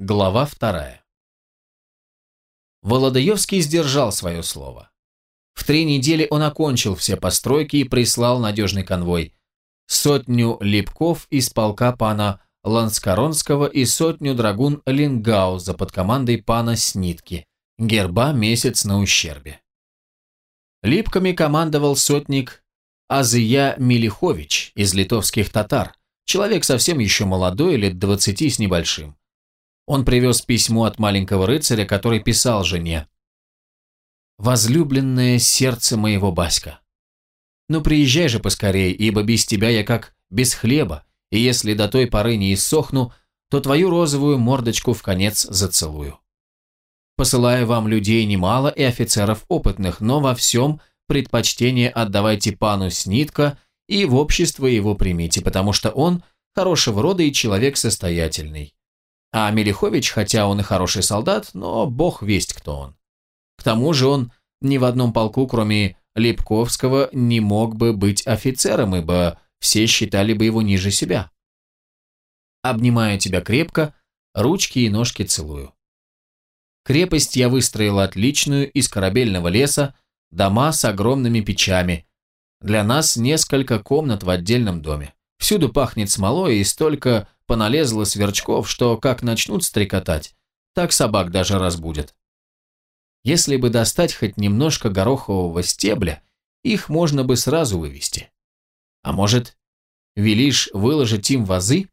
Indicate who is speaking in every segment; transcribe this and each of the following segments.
Speaker 1: Глава вторая. Володаевский сдержал свое слово. В три недели он окончил все постройки и прислал надежный конвой. Сотню липков из полка пана Ланскоронского и сотню драгун Лингауза под командой пана Снитки, герба месяц на ущербе. Липками командовал сотник Азыя Милихович из литовских татар, человек совсем еще молодой, лет двадцати с небольшим. Он привез письмо от маленького рыцаря, который писал жене. «Возлюбленное сердце моего Баська, ну приезжай же поскорей, ибо без тебя я как без хлеба, и если до той поры не иссохну, то твою розовую мордочку в конец зацелую. Посылаю вам людей немало и офицеров опытных, но во всем предпочтение отдавайте пану Снитко и в общество его примите, потому что он хорошего рода и человек состоятельный. А Мелихович, хотя он и хороший солдат, но бог весть кто он. К тому же он ни в одном полку, кроме Липковского, не мог бы быть офицером, ибо все считали бы его ниже себя. Обнимаю тебя крепко, ручки и ножки целую. Крепость я выстроила отличную, из корабельного леса, дома с огромными печами. Для нас несколько комнат в отдельном доме. Всюду пахнет смолой и столько поналезло сверчков, что как начнут стрекотать, так собак даже разбудят. Если бы достать хоть немножко горохового стебля, их можно бы сразу вывести. А может, велишь выложить им вазы?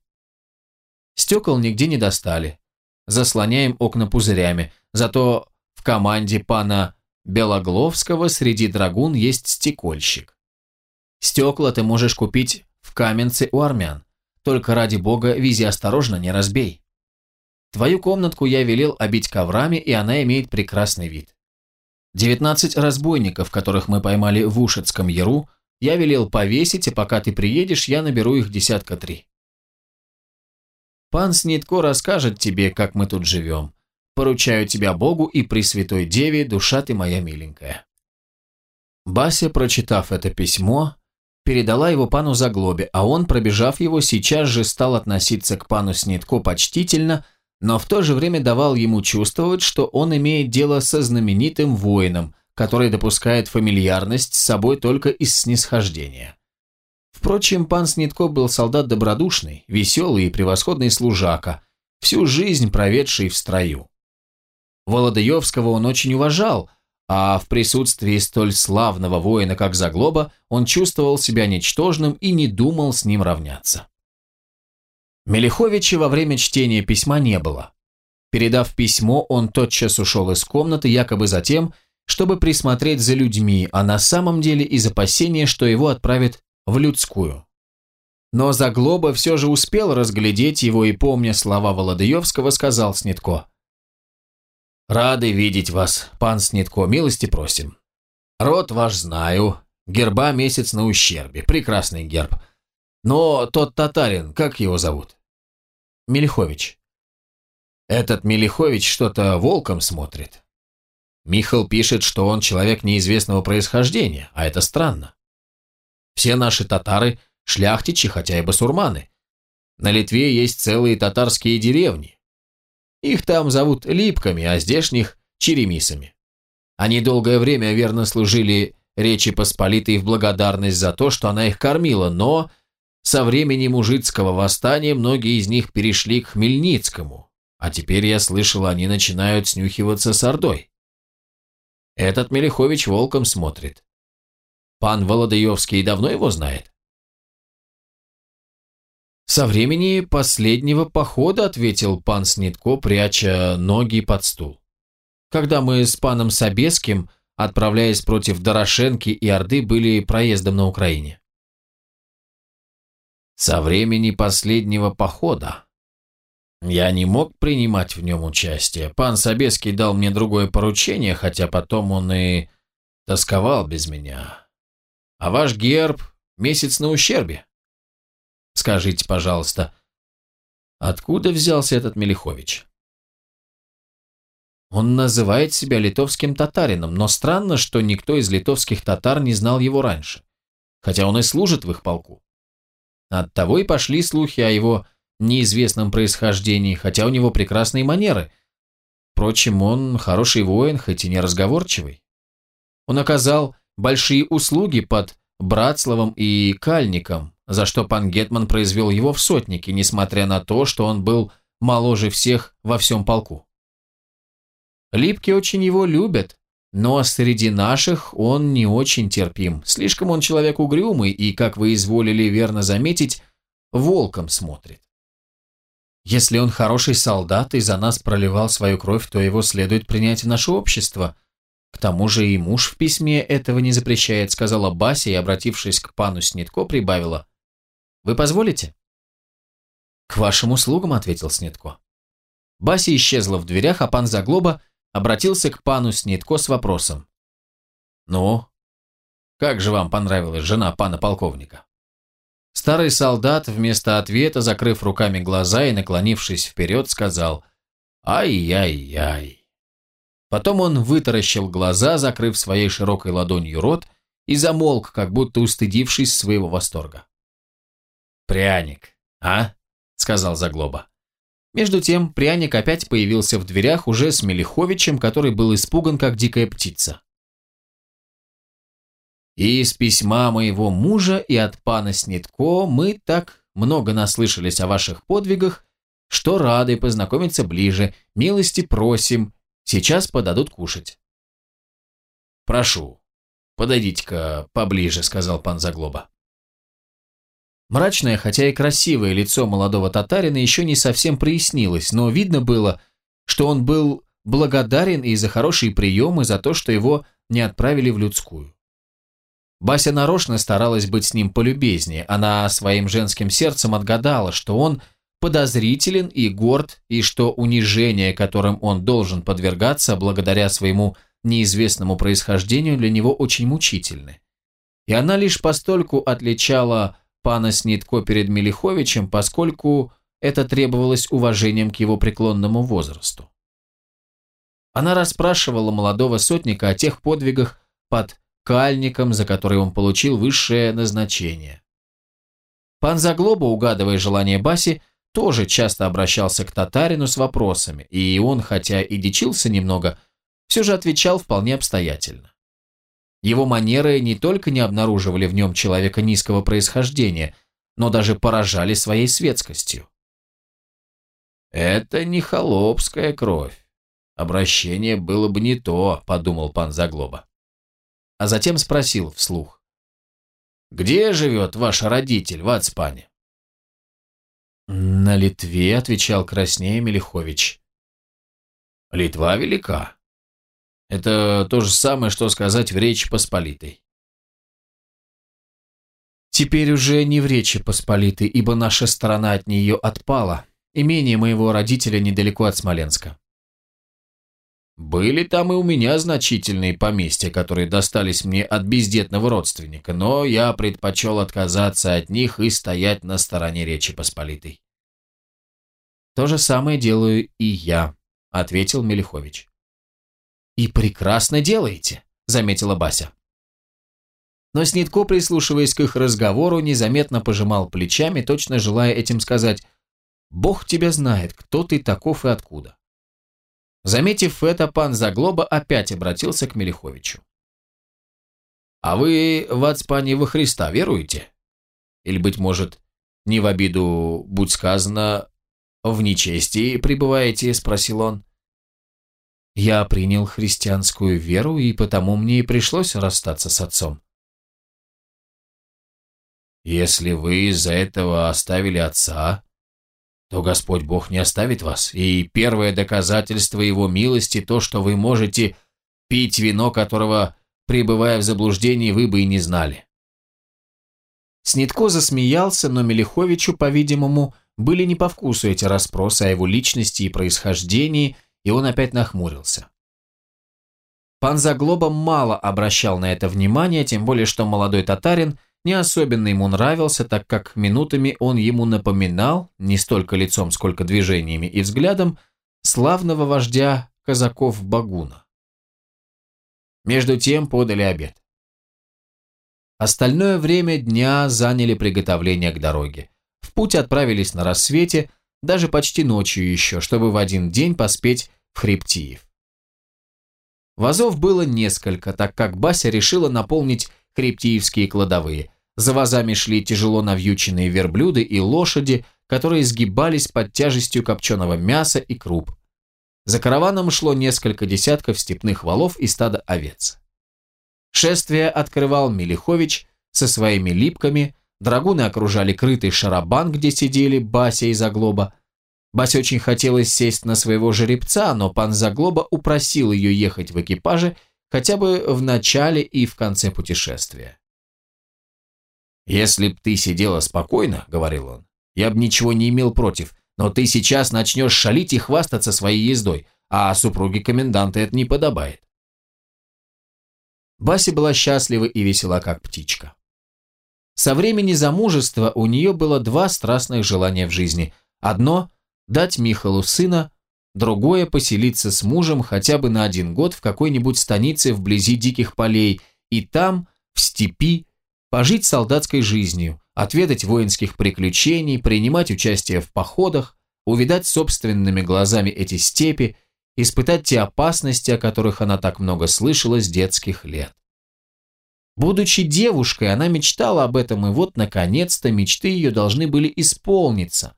Speaker 1: Стекол нигде не достали. Заслоняем окна пузырями, зато в команде пана Белогловского среди драгун есть стекольщик. Стекла ты можешь купить в каменце у армян. Только ради бога вези осторожно, не разбей. Твою комнатку я велел обить коврами, и она имеет прекрасный вид. Девятнадцать разбойников, которых мы поймали в Ушецком Яру, я велел повесить, и пока ты приедешь, я наберу их десятка три. Пан Снитко расскажет тебе, как мы тут живем. Поручаю тебя Богу и Пресвятой Деве, душа ты моя миленькая». Бася, прочитав это письмо, передала его пану Заглобе, а он, пробежав его, сейчас же стал относиться к пану Снитко почтительно, но в то же время давал ему чувствовать, что он имеет дело со знаменитым воином, который допускает фамильярность с собой только из снисхождения. Впрочем, пан Снитко был солдат добродушный, веселый и превосходный служака, всю жизнь проведший в строю. Володаевского он очень уважал, а в присутствии столь славного воина, как Заглоба, он чувствовал себя ничтожным и не думал с ним равняться. Мелиховича во время чтения письма не было. Передав письмо, он тотчас ушел из комнаты, якобы за тем, чтобы присмотреть за людьми, а на самом деле из опасения, что его отправят в людскую. Но Заглоба все же успел разглядеть его и, помня слова Володаевского, сказал Снитко. «Рады видеть вас, пан Снитко, милости просим. Род ваш знаю, герба месяц на ущербе, прекрасный герб. Но тот татарин, как его зовут?» «Мелихович». «Этот Мелихович что-то волком смотрит. Михал пишет, что он человек неизвестного происхождения, а это странно. Все наши татары – шляхтичи, хотя и басурманы. На Литве есть целые татарские деревни. Их там зовут липками, а здешних – черемисами. Они долгое время верно служили Речи Посполитой в благодарность за то, что она их кормила, но со времени мужицкого восстания многие из них перешли к Хмельницкому, а теперь, я слышал, они начинают снюхиваться с Ордой. Этот Мелихович волком смотрит. Пан Володаевский давно его знает? Со времени последнего похода, ответил пан Снитко, пряча ноги под стул. Когда мы с паном Собеским, отправляясь против Дорошенки и Орды, были проездом на Украине. Со времени последнего похода, я не мог принимать в нем участие. Пан Собеский дал мне другое поручение, хотя потом он и тосковал без меня. А ваш герб — месяц на ущербе. Скажите, пожалуйста, откуда взялся этот Мелихович? Он называет себя литовским татарином, но странно, что никто из литовских татар не знал его раньше, хотя он и служит в их полку. Оттого и пошли слухи о его неизвестном происхождении, хотя у него прекрасные манеры. Впрочем, он хороший воин, хоть и не разговорчивый. Он оказал большие услуги под Братславом и Кальником, за что пан Гетман произвел его в сотники, несмотря на то, что он был моложе всех во всем полку. Липки очень его любят, но среди наших он не очень терпим. Слишком он человек угрюмый и, как вы изволили верно заметить, волком смотрит. Если он хороший солдат и за нас проливал свою кровь, то его следует принять в наше общество. К тому же и муж в письме этого не запрещает, сказала Бася и, обратившись к пану Снитко, прибавила. Вы позволите? К вашим услугам, ответил Снитко. Бася исчезла в дверях, а пан Заглоба обратился к пану Снитко с вопросом. «Ну, как же вам понравилась жена пана полковника?» Старый солдат вместо ответа, закрыв руками глаза и наклонившись вперед, сказал «Ай-яй-яй». Потом он вытаращил глаза, закрыв своей широкой ладонью рот, и замолк, как будто устыдившись своего восторга. «Пряник, а?» — сказал Заглоба. Между тем пряник опять появился в дверях уже с Мелиховичем, который был испуган, как дикая птица. И из письма моего мужа и от пана Снитко мы так много наслышались о ваших подвигах, что рады познакомиться ближе, милости просим, сейчас подадут кушать. Прошу, подойдите-ка поближе, сказал пан Заглоба. Мрачное, хотя и красивое лицо молодого татарина еще не совсем прояснилось, но видно было, что он был благодарен и за хорошие приемы, за то, что его не отправили в людскую. Бася нарочно старалась быть с ним полюбезнее. Она своим женским сердцем отгадала, что он подозрителен и горд, и что унижение, которым он должен подвергаться благодаря своему неизвестному происхождению, для него очень мучительны. И она лишь постольку отличала пана Снитко перед Мелиховичем, поскольку это требовалось уважением к его преклонному возрасту. Она расспрашивала молодого сотника о тех подвигах под кальником, за который он получил высшее назначение. Пан Заглоба, угадывая желание Баси, тоже часто обращался к татарину с вопросами, и он, хотя и дичился немного, все же отвечал вполне обстоятельно. Его манеры не только не обнаруживали в нем человека низкого происхождения, но даже поражали своей светскостью. «Это не холопская кровь. Обращение было бы не то», — подумал пан Заглоба а затем спросил вслух. «Где живет ваш родитель в Ацпане?» «На Литве», — отвечал краснее Мелихович. «Литва велика. Это то же самое, что сказать в Речи Посполитой». «Теперь уже не в Речи Посполитой, ибо наша сторона от нее отпала. Имение моего родителя недалеко от Смоленска». Были там и у меня значительные поместья, которые достались мне от бездетного родственника, но я предпочел отказаться от них и стоять на стороне Речи Посполитой. «То же самое делаю и я», — ответил Мелихович. «И прекрасно делаете», — заметила Бася. Но Снитко, прислушиваясь к их разговору, незаметно пожимал плечами, точно желая этим сказать «Бог тебя знает, кто ты таков и откуда». Заметив это, пан Заглоба опять обратился к Мелиховичу. «А вы в Ацпане во Христа веруете? Или, быть может, не в обиду, будь сказано, в нечестии пребываете?» – спросил он. «Я принял христианскую веру, и потому мне и пришлось расстаться с отцом». «Если вы из-за этого оставили отца, то Господь Бог не оставит вас, и первое доказательство Его милости то, что вы можете пить вино, которого, пребывая в заблуждении, вы бы и не знали. Снитко засмеялся, но Мелиховичу, по-видимому, были не по вкусу эти расспросы о его личности и происхождении, и он опять нахмурился. Пан Заглоба мало обращал на это внимание, тем более что молодой татарин не особенно ему нравился, так как минутами он ему напоминал, не столько лицом, сколько движениями и взглядом, славного вождя казаков Багуна. Между тем подали обед. Остальное время дня заняли приготовление к дороге. В путь отправились на рассвете, даже почти ночью еще, чтобы в один день поспеть Хребтиев. Вазов было несколько, так как Бася решила наполнить хребтиевские кладовые. За вазами шли тяжело навьюченные верблюды и лошади, которые сгибались под тяжестью копченого мяса и круп. За караваном шло несколько десятков степных валов и стада овец. Шествие открывал Мелихович со своими липками, драгуны окружали крытый шарабан, где сидели Бася и Заглоба. Басе очень хотелось сесть на своего жеребца, но пан Заглоба упросил ее ехать в экипаже хотя бы в начале и в конце путешествия. «Если б ты сидела спокойно, — говорил он, — я бы ничего не имел против, но ты сейчас начнешь шалить и хвастаться своей ездой, а супруге коменданта это не подобает». Бася была счастлива и весела, как птичка. Со времени замужества у нее было два страстных желания в жизни. Одно – дать Михалу сына, другое – поселиться с мужем хотя бы на один год в какой-нибудь станице вблизи диких полей и там, в степи, пожить солдатской жизнью, отведать воинских приключений, принимать участие в походах, увидать собственными глазами эти степи, испытать те опасности, о которых она так много слышала с детских лет. Будучи девушкой, она мечтала об этом, и вот, наконец-то, мечты ее должны были исполниться,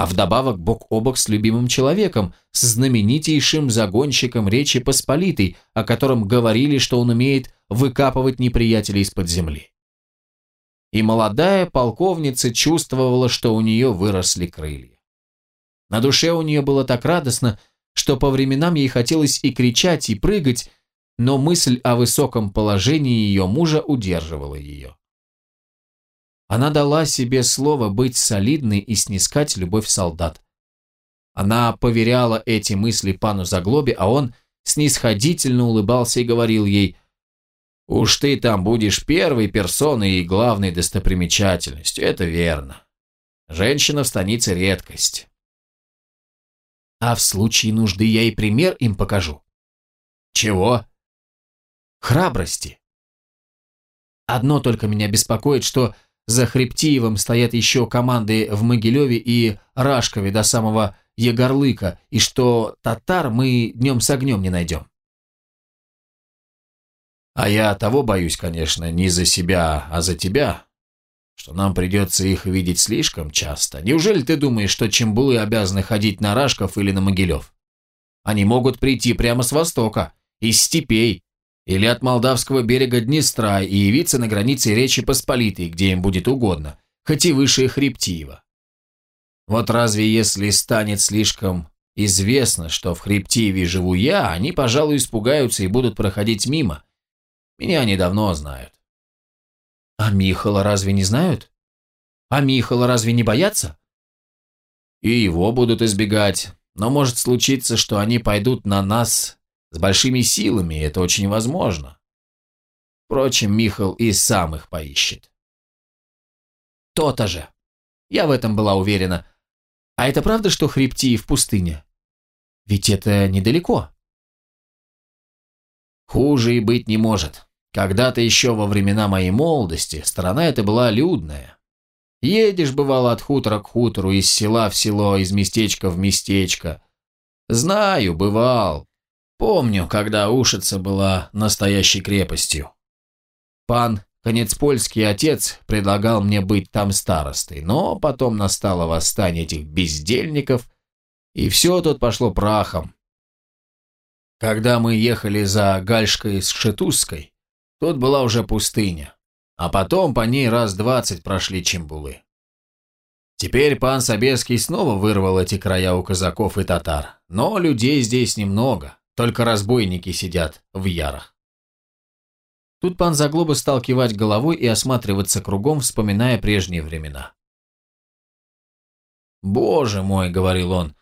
Speaker 1: а вдобавок бок о бок с любимым человеком, с знаменитейшим загонщиком Речи Посполитой, о котором говорили, что он умеет выкапывать неприятелей из-под земли и молодая полковница чувствовала, что у нее выросли крылья. На душе у нее было так радостно, что по временам ей хотелось и кричать, и прыгать, но мысль о высоком положении ее мужа удерживала ее. Она дала себе слово быть солидной и снискать любовь солдат. Она поверяла эти мысли пану Заглобе, а он снисходительно улыбался и говорил ей – Уж ты там будешь первой персоной и главной достопримечательностью, это верно. Женщина в станице редкость. А в случае нужды я и пример им покажу. Чего? Храбрости. Одно только меня беспокоит, что за Хребтиевым стоят еще команды в Могилеве и Рашкове до самого Егорлыка, и что татар мы днем с огнем не найдем. А я того боюсь, конечно, не за себя, а за тебя, что нам придется их видеть слишком часто. Неужели ты думаешь, что Чембулы обязаны ходить на Рашков или на Могилев? Они могут прийти прямо с востока, из степей, или от Молдавского берега Днестра и явиться на границе Речи Посполитой, где им будет угодно, хоть и выше Хребтиева. Вот разве если станет слишком известно, что в Хребтиеве живу я, они, пожалуй, испугаются и будут проходить мимо, меня они давно знают. А Михала разве не знают? А Михала разве не боятся? И его будут избегать, но может случиться, что они пойдут на нас с большими силами, это очень возможно. Впрочем, Михал и сам их поищет. То-то же. Я в этом была уверена. А это правда, что хребти в пустыне? Ведь это недалеко. Хуже и быть не может. Когда-то еще во времена моей молодости страна эта была людная. Едешь, бывало, от хутора к хутору, из села в село, из местечка в местечко. Знаю, бывал. Помню, когда Ушица была настоящей крепостью. Пан Конецпольский отец предлагал мне быть там старостой, но потом настало восстание этих бездельников, и все тут пошло прахом. Когда мы ехали за Гальшкой с Шетузской, Тут была уже пустыня, а потом по ней раз двадцать прошли чембулы. Теперь пан Собеский снова вырвал эти края у казаков и татар, но людей здесь немного, только разбойники сидят в ярах. Тут пан Заглоба стал кивать головой и осматриваться кругом, вспоминая прежние времена. «Боже мой», — говорил он,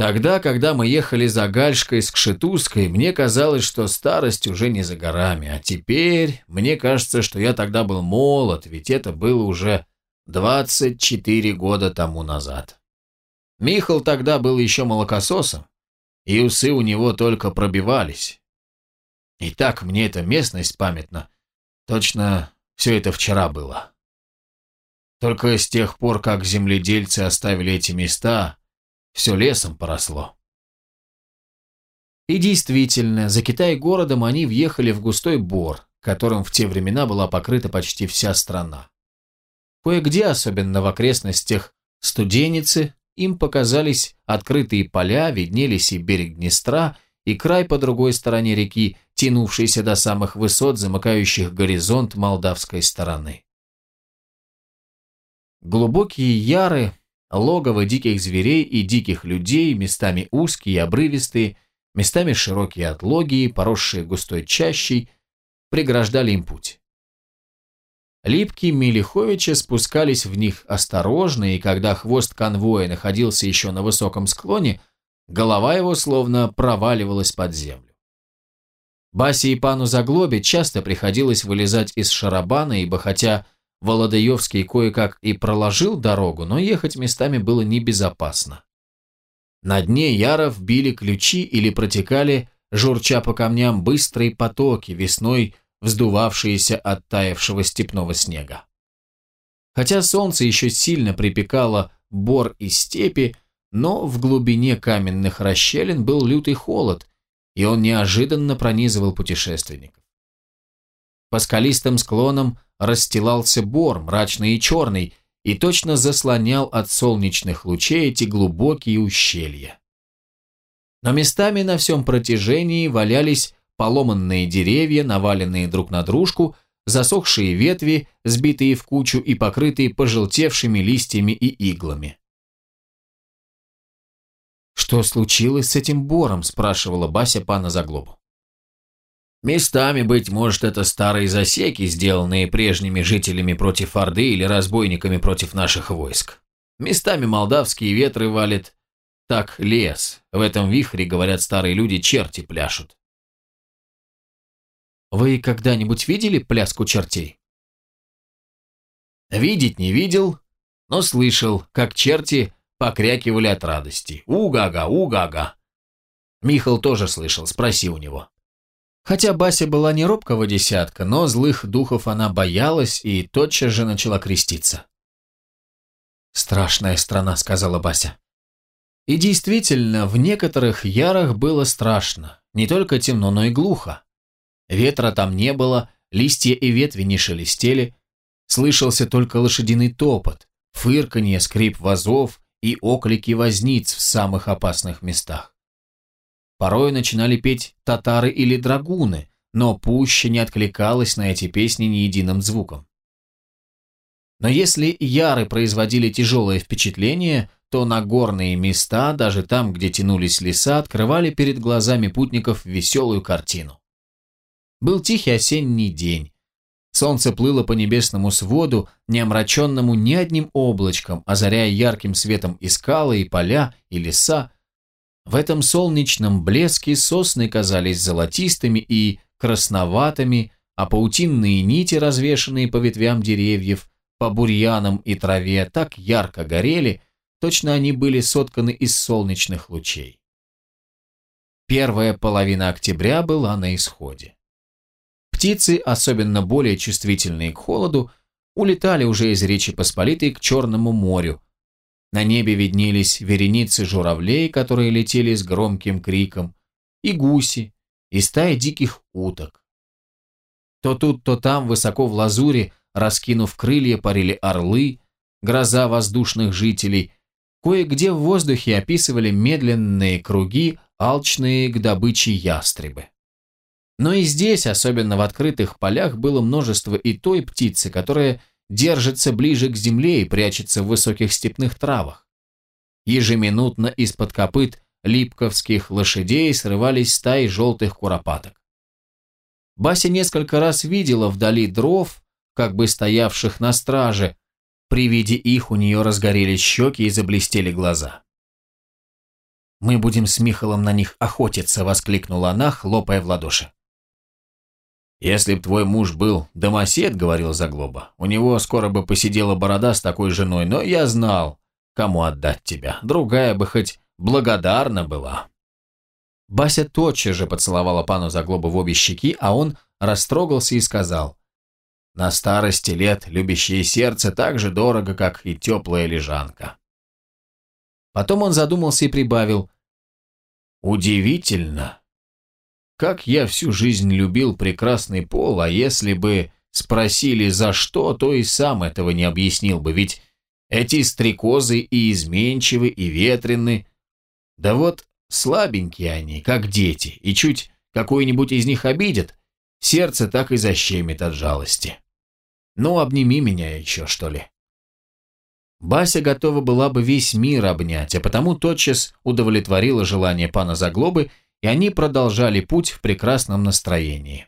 Speaker 1: Тогда, когда мы ехали за Гальшкой с Кшетузской, мне казалось, что старость уже не за горами, а теперь мне кажется, что я тогда был молод, ведь это было уже 24 года тому назад. Михал тогда был еще молокососом, и усы у него только пробивались. И так мне эта местность памятна. Точно все это вчера было. Только с тех пор, как земледельцы оставили эти места, все лесом поросло. И действительно, за Китай-городом они въехали в густой бор, которым в те времена была покрыта почти вся страна. Кое-где, особенно в окрестностях Студеницы, им показались открытые поля, виднелись и берег Днестра, и край по другой стороне реки, тянувшийся до самых высот, замыкающих горизонт молдавской стороны. Глубокие яры, логово диких зверей и диких людей, местами узкие и обрывистые, местами широкие отлогие, поросшие густой чащей, преграждали им путь. Липкие Мелиховича спускались в них осторожно, и когда хвост конвоя находился еще на высоком склоне, голова его словно проваливалась под землю. Басе и пану Заглобе часто приходилось вылезать из шарабана, ибо хотя Володаевский кое-как и проложил дорогу, но ехать местами было небезопасно. На дне яров били ключи или протекали, журча по камням, быстрые потоки, весной вздувавшиеся от таявшего степного снега. Хотя солнце еще сильно припекало бор и степи, но в глубине каменных расщелин был лютый холод, и он неожиданно пронизывал путешественников. По скалистым склонам расстилался бор, мрачный и черный, и точно заслонял от солнечных лучей эти глубокие ущелья. Но местами на всем протяжении валялись поломанные деревья, наваленные друг на дружку, засохшие ветви, сбитые в кучу и покрытые пожелтевшими листьями и иглами. «Что случилось с этим бором?» – спрашивала Бася пана Заглобу. Местами, быть может, это старые засеки, сделанные прежними жителями против Орды или разбойниками против наших войск. Местами молдавские ветры валят. Так лес. В этом вихре, говорят старые люди, черти пляшут. Вы когда-нибудь видели пляску чертей? Видеть не видел, но слышал, как черти покрякивали от радости. Угага, угага. Михал тоже слышал, спроси у него. Хотя Бася была не робкого десятка, но злых духов она боялась и тотчас же начала креститься. «Страшная страна», — сказала Бася. И действительно, в некоторых ярах было страшно, не только темно, но и глухо. Ветра там не было, листья и ветви не шелестели, слышался только лошадиный топот, фырканье, скрип вазов и оклики возниц в самых опасных местах. Порой начинали петь татары или драгуны, но пуще не откликалась на эти песни ни единым звуком. Но если яры производили тяжелое впечатление, то на горные места, даже там, где тянулись леса, открывали перед глазами путников веселую картину. Был тихий осенний день. Солнце плыло по небесному своду, не омраченному ни одним облачком, озаряя ярким светом и скалы, и поля, и леса, в этом солнечном блеске сосны казались золотистыми и красноватыми, а паутинные нити, развешанные по ветвям деревьев, по бурьянам и траве, так ярко горели, точно они были сотканы из солнечных лучей. Первая половина октября была на исходе. Птицы, особенно более чувствительные к холоду, улетали уже из Речи Посполитой к Черному морю, на небе виднелись вереницы журавлей, которые летели с громким криком, и гуси, и стаи диких уток. То тут, то там, высоко в лазуре, раскинув крылья, парили орлы, гроза воздушных жителей. Кое-где в воздухе описывали медленные круги, алчные к добыче ястребы. Но и здесь, особенно в открытых полях, было множество и той птицы, которая держится ближе к земле и прячется в высоких степных травах. Ежеминутно из-под копыт липковских лошадей срывались стаи желтых куропаток. Бася несколько раз видела вдали дров, как бы стоявших на страже. При виде их у нее разгорелись щеки и заблестели глаза. «Мы будем с Михалом на них охотиться», — воскликнула она, хлопая в ладоши. «Если б твой муж был домосед, — говорил Заглоба, — у него скоро бы посидела борода с такой женой, но я знал, кому отдать тебя. Другая бы хоть благодарна была». Бася тотчас же поцеловала пану Заглоба в обе щеки, а он растрогался и сказал, На старости лет любящее сердце так же дорого, как и теплая лежанка. Потом он задумался и прибавил. Удивительно. Как я всю жизнь любил прекрасный пол, а если бы спросили за что, то и сам этого не объяснил бы, ведь эти стрекозы и изменчивы, и ветрены. Да вот слабенькие они, как дети, и чуть какой-нибудь из них обидят, сердце так и защемит от жалости. Ну, обними меня еще, что ли. Бася готова была бы весь мир обнять, а потому тотчас удовлетворила желание пана Заглобы, и они продолжали путь в прекрасном настроении.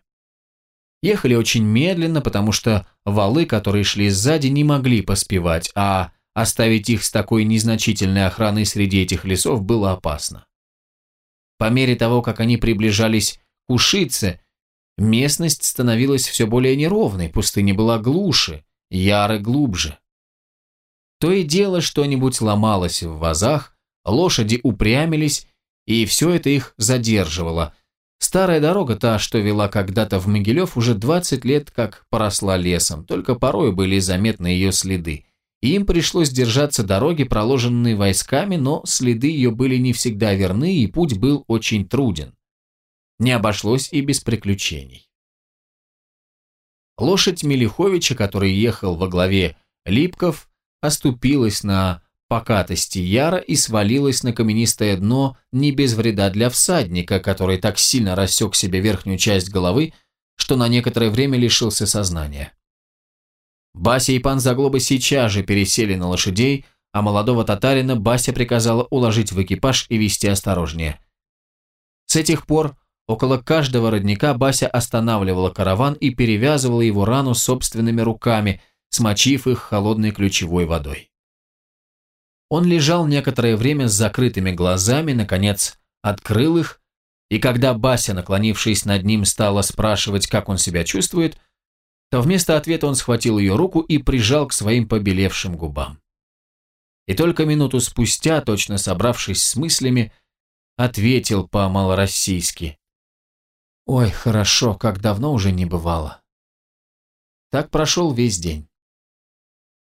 Speaker 1: Ехали очень медленно, потому что валы, которые шли сзади, не могли поспевать, а оставить их с такой незначительной охраной среди этих лесов было опасно. По мере того, как они приближались к Ушице, местность становилась все более неровной, пустыня была глуше, яры глубже. То и дело что-нибудь ломалось в вазах, лошади упрямились, и все это их задерживало. Старая дорога, та, что вела когда-то в Могилев, уже 20 лет как поросла лесом, только порой были заметны ее следы. Им пришлось держаться дороги, проложенные войсками, но следы ее были не всегда верны, и путь был очень труден. Не обошлось и без приключений. Лошадь Мелиховича, который ехал во главе Липков, оступилась на покатости Яра и свалилась на каменистое дно не без вреда для всадника, который так сильно рассек себе верхнюю часть головы, что на некоторое время лишился сознания. Бася и пан Заглоба сейчас же пересели на лошадей, а молодого татарина Бася приказала уложить в экипаж и вести осторожнее. С этих пор около каждого родника Бася останавливала караван и перевязывала его рану собственными руками – смочив их холодной ключевой водой. Он лежал некоторое время с закрытыми глазами, наконец открыл их, и когда Бася, наклонившись над ним, стала спрашивать, как он себя чувствует, то вместо ответа он схватил ее руку и прижал к своим побелевшим губам. И только минуту спустя, точно собравшись с мыслями, ответил по-малороссийски. «Ой, хорошо, как давно уже не бывало». Так прошел весь день.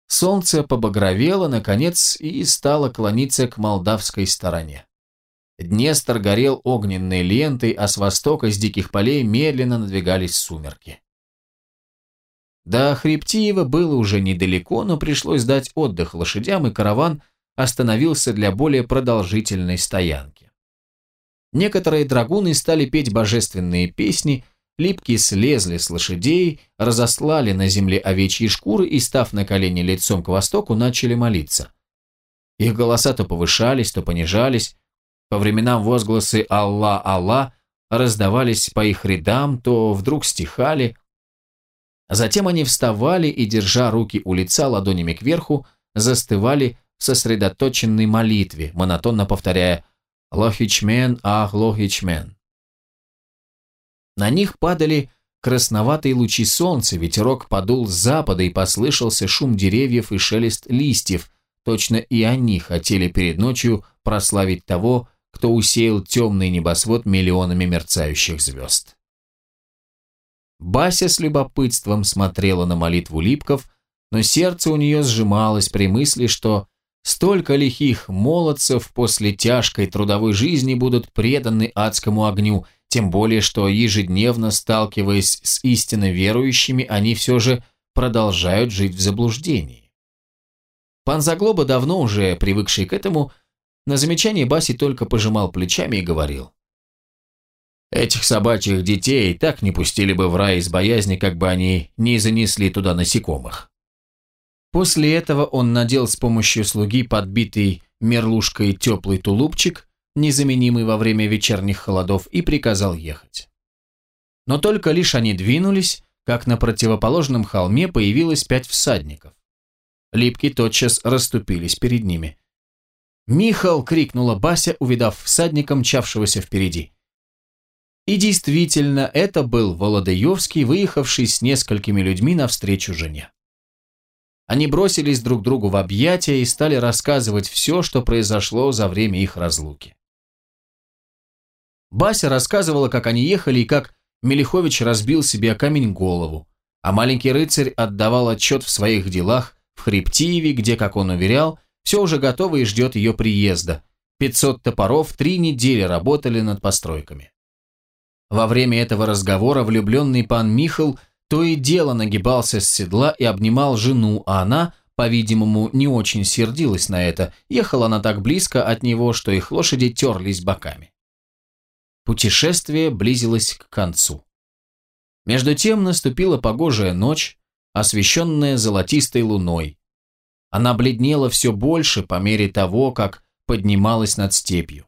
Speaker 1: Солнце побагровело, наконец, и стало клониться к молдавской стороне. Днестр горел огненной лентой, а с востока, с диких полей, медленно надвигались сумерки. До Хребтиева было уже недалеко, но пришлось дать отдых лошадям, и караван остановился для более продолжительной стоянки. Некоторые драгуны стали петь божественные песни – Липки слезли с лошадей, разослали на земле овечьи шкуры и, став на колени лицом к востоку, начали молиться. Их голоса то повышались, то понижались. По временам возгласы «Алла, Алла» раздавались по их рядам, то вдруг стихали. Затем они вставали и, держа руки у лица ладонями кверху, застывали в сосредоточенной молитве, монотонно повторяя «Лохичмен, ах, лохичмен». На них падали красноватые лучи солнца, ветерок подул с запада и послышался шум деревьев и шелест листьев. Точно и они хотели перед ночью прославить того, кто усеял темный небосвод миллионами мерцающих звезд. Бася с любопытством смотрела на молитву липков, но сердце у нее сжималось при мысли, что столько лихих молодцев после тяжкой трудовой жизни будут преданы адскому огню – тем более, что ежедневно сталкиваясь с истинно верующими, они все же продолжают жить в заблуждении. Пан Заглоба, давно уже привыкший к этому, на замечание Баси только пожимал плечами и говорил. «Этих собачьих детей так не пустили бы в рай из боязни, как бы они не занесли туда насекомых». После этого он надел с помощью слуги подбитый мерлушкой теплый тулупчик, незаменимый во время вечерних холодов, и приказал ехать. Но только лишь они двинулись, как на противоположном холме появилось пять всадников. Липки тотчас расступились перед ними. «Михал!» — крикнула Бася, увидав всадника, мчавшегося впереди. И действительно, это был Володаевский, выехавший с несколькими людьми навстречу жене. Они бросились друг другу в объятия и стали рассказывать все, что произошло за время их разлуки. Бася рассказывала, как они ехали и как Мелихович разбил себе камень голову, а маленький рыцарь отдавал отчет в своих делах в Хребтиеве, где, как он уверял, все уже готово и ждет ее приезда. 500 топоров три недели работали над постройками. Во время этого разговора влюбленный пан Михал то и дело нагибался с седла и обнимал жену, а она, по-видимому, не очень сердилась на это, ехала она так близко от него, что их лошади терлись боками. Путешествие близилось к концу. Между тем наступила погожая ночь, освещенная золотистой луной. Она бледнела все больше по мере того, как поднималась над степью.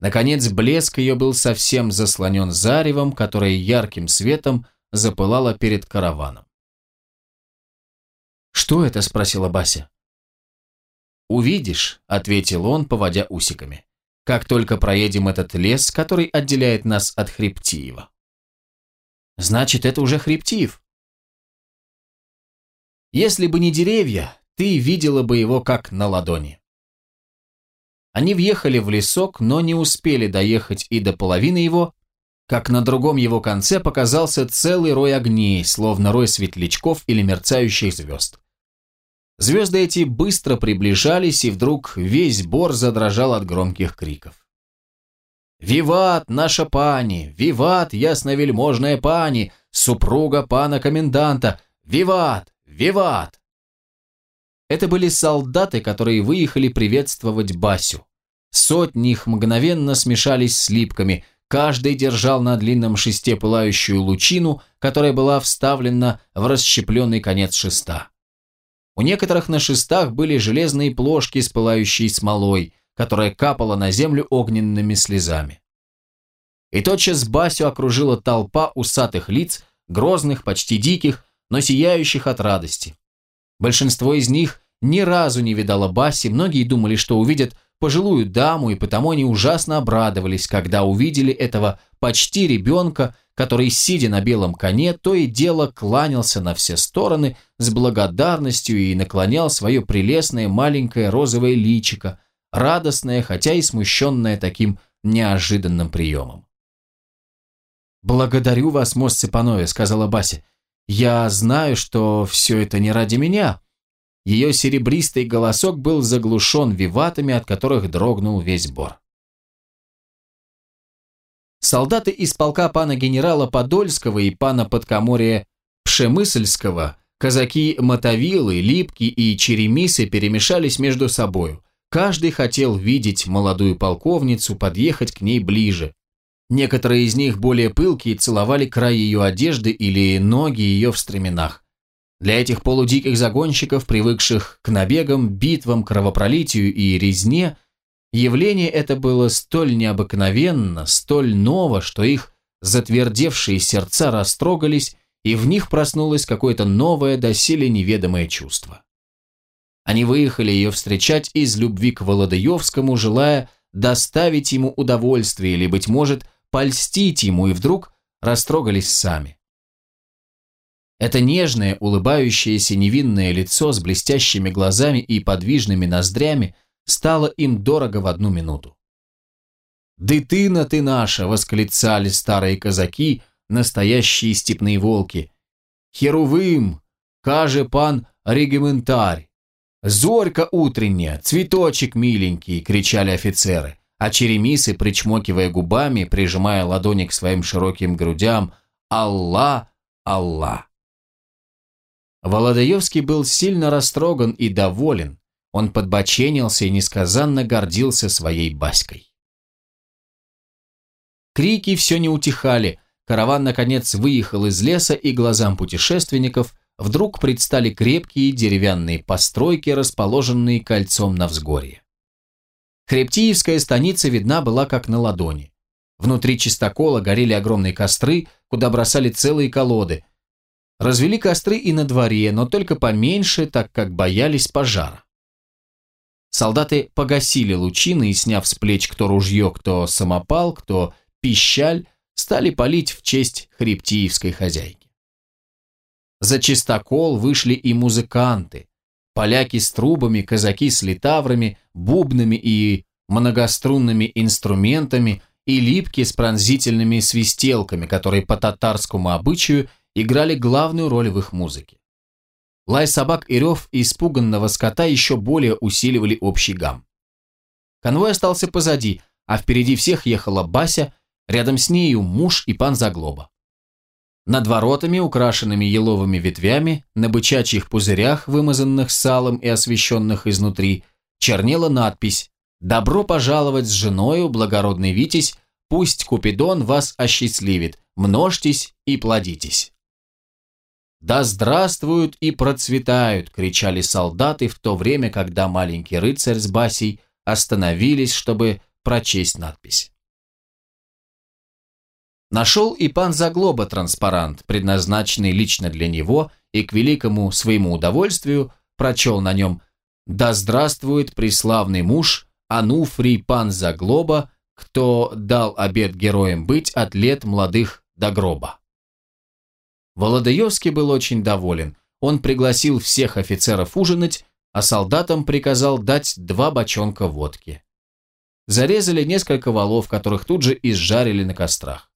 Speaker 1: Наконец, блеск ее был совсем заслонен заревом, которое ярким светом запылало перед караваном. «Что это?» – спросила Бася. «Увидишь», – ответил он, поводя усиками, – «как только проедем этот лес, который отделяет нас от Хребтиева». Значит, это уже Хребтиев. Если бы не деревья, ты видела бы его как на ладони. Они въехали в лесок, но не успели доехать и до половины его, как на другом его конце показался целый рой огней, словно рой светлячков или мерцающих звезд. Звезды эти быстро приближались, и вдруг весь бор задрожал от громких криков. «Виват, наша пани! Виват, ясновельможная пани! Супруга пана коменданта! Виват! Виват!» Это были солдаты, которые выехали приветствовать Басю. Сотни их мгновенно смешались с липками, каждый держал на длинном шесте пылающую лучину, которая была вставлена в расщепленный конец шеста. У некоторых на шестах были железные плошки с пылающей смолой – которая капала на землю огненными слезами. И тотчас Басю окружила толпа усатых лиц, грозных, почти диких, но сияющих от радости. Большинство из них ни разу не видало Баси, многие думали, что увидят пожилую даму, и потому они ужасно обрадовались, когда увидели этого почти ребенка, который, сидя на белом коне, то и дело кланялся на все стороны с благодарностью и наклонял свое прелестное маленькое розовое личико, радостная, хотя и смущенная таким неожиданным приемом. «Благодарю вас, мост Цепанове», — сказала Бася. «Я знаю, что все это не ради меня». Ее серебристый голосок был заглушен виватами, от которых дрогнул весь бор. Солдаты из полка пана генерала Подольского и пана подкоморья Пшемысльского, казаки Мотовилы, Липки и Черемисы перемешались между собою, Каждый хотел видеть молодую полковницу, подъехать к ней ближе. Некоторые из них, более пылкие, целовали край ее одежды или ноги ее в стременах. Для этих полудиких загонщиков, привыкших к набегам, битвам, кровопролитию и резне, явление это было столь необыкновенно, столь ново, что их затвердевшие сердца растрогались, и в них проснулось какое-то новое, доселе неведомое чувство. Они выехали ее встречать из любви к Володаевскому, желая доставить ему удовольствие или, быть может, польстить ему, и вдруг растрогались сами. Это нежное, улыбающееся невинное лицо с блестящими глазами и подвижными ноздрями стало им дорого в одну минуту. «Дытына ты наша!» — восклицали старые казаки, настоящие степные волки. «Херувим! Каже пан региментарь!» «Зорька утренняя, цветочек миленький!» – кричали офицеры, а черемисы, причмокивая губами, прижимая ладони к своим широким грудям «Алла! Алла!». Володаевский был сильно растроган и доволен. Он подбоченился и несказанно гордился своей баськой. Крики все не утихали, караван наконец выехал из леса, и глазам путешественников вдруг предстали крепкие деревянные постройки, расположенные кольцом на взгорье. Хребтиевская станица видна была как на ладони. Внутри чистокола горели огромные костры, куда бросали целые колоды. Развели костры и на дворе, но только поменьше, так как боялись пожара. Солдаты погасили лучины и, сняв с плеч кто ружье, кто самопал, кто пищаль, стали палить в честь хребтиевской хозяйки. За чистокол вышли и музыканты. Поляки с трубами, казаки с литаврами, бубнами и многострунными инструментами и липки с пронзительными свистелками, которые по татарскому обычаю играли главную роль в их музыке. Лай собак и рев испуганного скота еще более усиливали общий гам. Конвой остался позади, а впереди всех ехала Бася, рядом с нею муж и пан Заглоба. Над воротами, украшенными еловыми ветвями, на бычачьих пузырях, вымазанных салом и освещенных изнутри, чернела надпись «Добро пожаловать с женою, благородный Витязь, пусть Купидон вас осчастливит, множьтесь и плодитесь». «Да здравствуют и процветают!» – кричали солдаты в то время, когда маленький рыцарь с Басей остановились, чтобы прочесть надпись. Нашел и пан Заглоба транспарант, предназначенный лично для него, и к великому своему удовольствию прочел на нем «Да здравствует преславный муж, Ануфрий пан Заглоба, кто дал обет героям быть от лет молодых до гроба». Володаевский был очень доволен. Он пригласил всех офицеров ужинать, а солдатам приказал дать два бочонка водки. Зарезали несколько валов, которых тут же изжарили на кострах.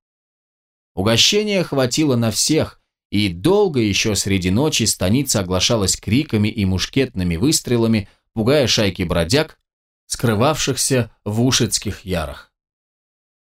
Speaker 1: Угощения хватило на всех, и долго еще среди ночи станица оглашалась криками и мушкетными выстрелами, пугая шайки бродяг, скрывавшихся в ушицких ярах.